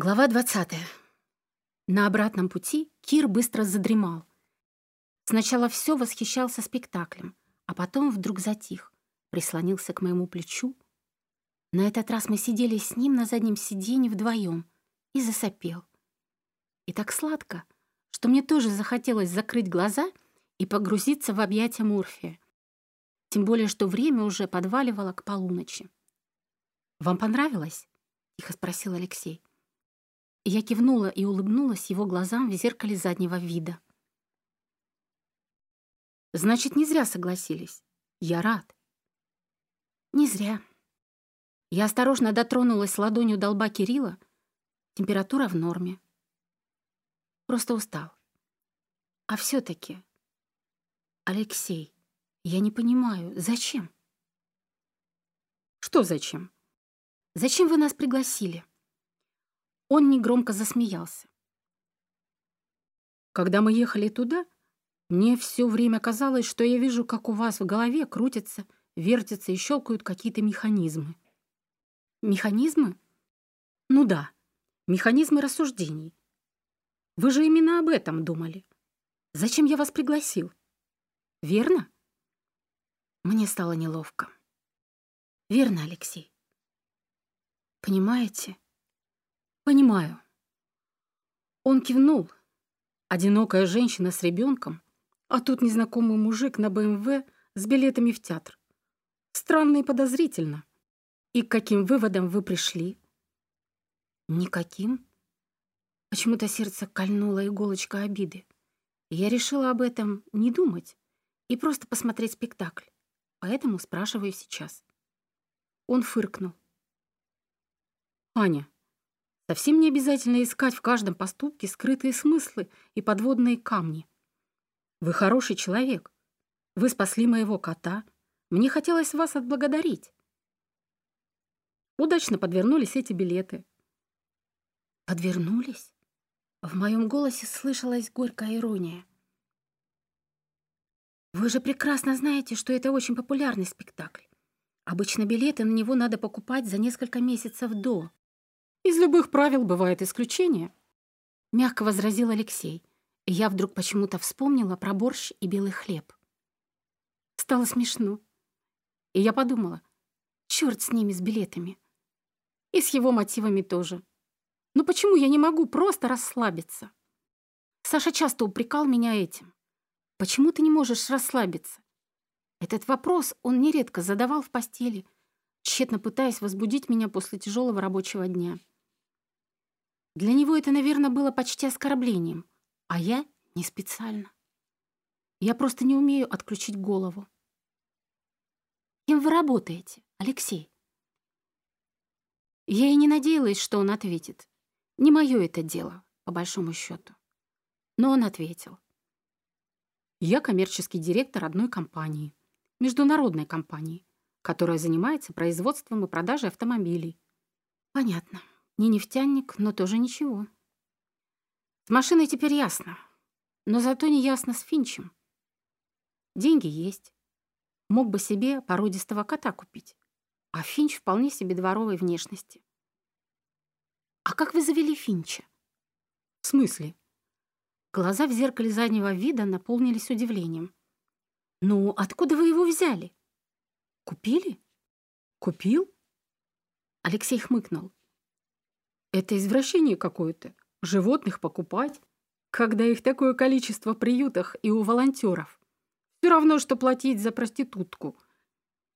Глава 20. На обратном пути Кир быстро задремал. Сначала все восхищался спектаклем, а потом вдруг затих, прислонился к моему плечу. На этот раз мы сидели с ним на заднем сиденье вдвоем и засопел. И так сладко, что мне тоже захотелось закрыть глаза и погрузиться в объятия Морфия. Тем более, что время уже подваливало к полуночи. «Вам понравилось?» — тихо спросил Алексей. Я кивнула и улыбнулась его глазам в зеркале заднего вида. «Значит, не зря согласились. Я рад». «Не зря». Я осторожно дотронулась ладонью до лба Кирилла. Температура в норме. Просто устал. А все таки Алексей, я не понимаю, зачем? Что зачем? Зачем вы нас пригласили? Он негромко засмеялся. Когда мы ехали туда, мне все время казалось, что я вижу, как у вас в голове крутятся, вертятся и щелкают какие-то механизмы. Механизмы? Ну да, механизмы рассуждений. Вы же именно об этом думали. Зачем я вас пригласил? Верно? Мне стало неловко. Верно, Алексей. Понимаете? «Понимаю». Он кивнул. Одинокая женщина с ребенком, а тут незнакомый мужик на БМВ с билетами в театр. Странно и подозрительно. И к каким выводам вы пришли? Никаким. Почему-то сердце кольнула иголочка обиды. я решила об этом не думать и просто посмотреть спектакль. Поэтому спрашиваю сейчас. Он фыркнул. «Аня, Совсем не обязательно искать в каждом поступке скрытые смыслы и подводные камни. Вы хороший человек. Вы спасли моего кота. Мне хотелось вас отблагодарить. Удачно подвернулись эти билеты. Подвернулись? В моем голосе слышалась горькая ирония. Вы же прекрасно знаете, что это очень популярный спектакль. Обычно билеты на него надо покупать за несколько месяцев до. Из любых правил бывает исключение. Мягко возразил Алексей, и я вдруг почему-то вспомнила про борщ и белый хлеб. Стало смешно. И я подумала, черт с ними, с билетами. И с его мотивами тоже. Но почему я не могу просто расслабиться? Саша часто упрекал меня этим. Почему ты не можешь расслабиться? Этот вопрос он нередко задавал в постели, тщетно пытаясь возбудить меня после тяжелого рабочего дня. Для него это, наверное, было почти оскорблением, а я не специально. Я просто не умею отключить голову. Кем вы работаете, Алексей? Я и не надеялась, что он ответит. Не мое это дело, по большому счету. Но он ответил. Я коммерческий директор одной компании, международной компании, которая занимается производством и продажей автомобилей. Понятно. Не нефтяник, но тоже ничего. С машиной теперь ясно, но зато не ясно с Финчем. Деньги есть. Мог бы себе породистого кота купить, а Финч вполне себе дворовой внешности. А как вы завели Финча? В смысле? Глаза в зеркале заднего вида наполнились удивлением. «Ну, откуда вы его взяли? Купили?» «Купил?» Алексей хмыкнул. Это извращение какое-то. Животных покупать, когда их такое количество в приютах и у волонтеров. Все равно, что платить за проститутку.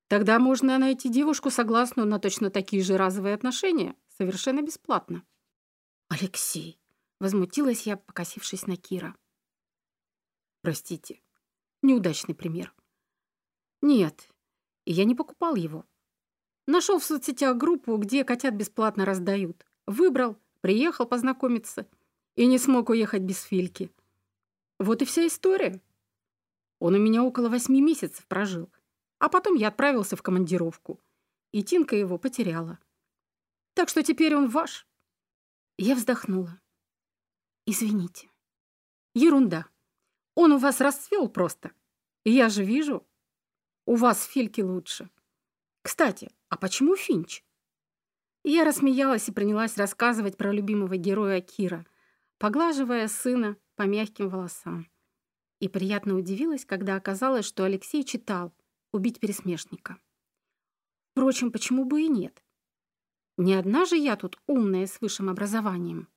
Тогда можно найти девушку, согласную на точно такие же разовые отношения, совершенно бесплатно. Алексей, возмутилась я, покосившись на Кира. Простите, неудачный пример. Нет, я не покупал его. Нашел в соцсетях группу, где котят бесплатно раздают. Выбрал, приехал познакомиться и не смог уехать без Фильки. Вот и вся история. Он у меня около восьми месяцев прожил, а потом я отправился в командировку, и Тинка его потеряла. Так что теперь он ваш. Я вздохнула. Извините. Ерунда. Он у вас расцвел просто. Я же вижу. У вас Фильки лучше. Кстати, а почему Финч? Я рассмеялась и принялась рассказывать про любимого героя Кира, поглаживая сына по мягким волосам. И приятно удивилась, когда оказалось, что Алексей читал «Убить пересмешника». Впрочем, почему бы и нет? Не одна же я тут умная с высшим образованием.